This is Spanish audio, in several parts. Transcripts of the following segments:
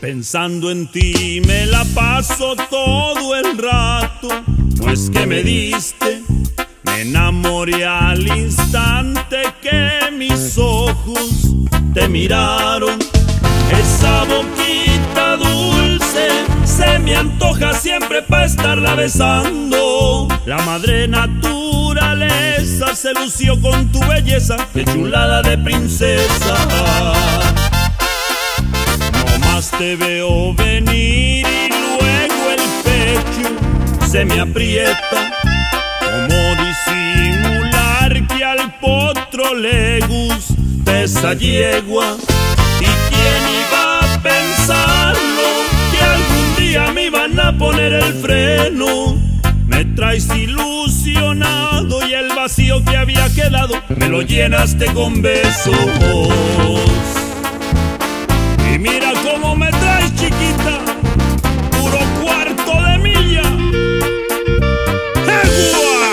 Pensando en ti me la paso todo el rato, pues que me diste, me enamoré al instante que mis ojos te miraron. Me antoja siempre para estarla besando. La madre naturaleza se lució con tu belleza, que chulada de princesa te veo venir y luego el pecho se me aprieta. Como disimular que al potro le gusta esa yegua? ¿Y quién iba a pensarlo? Día me iban a poner el freno. Me traes ilusionado y el vacío que había quedado me lo llenaste con besos. Y mira cómo me traes chiquita, puro cuarto de milla. ¡Egua!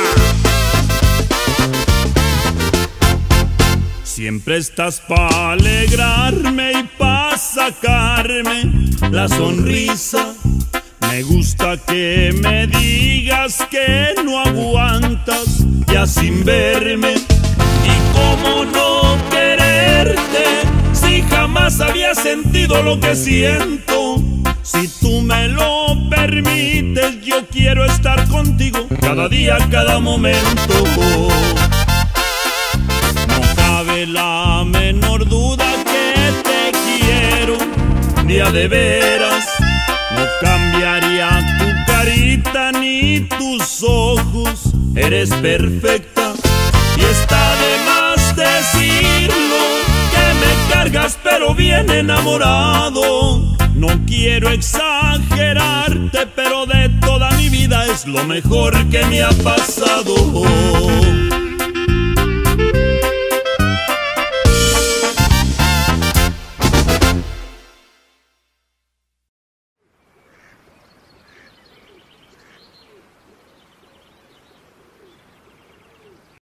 Siempre estás para alegrarme y para sacarme la sonrisa. Me gusta que me digas que no aguantas ya sin verme. Y cómo no quererte jamás había sentido lo que siento. Si tú me lo permites, yo quiero estar contigo cada día, cada momento. No cabe la menor duda que te quiero, día de veras. Eres perfecta y está de más decirlo cargas pero bien enamorado. No quiero exagerarte, pero de toda mi vida es lo mejor que me ha pasado.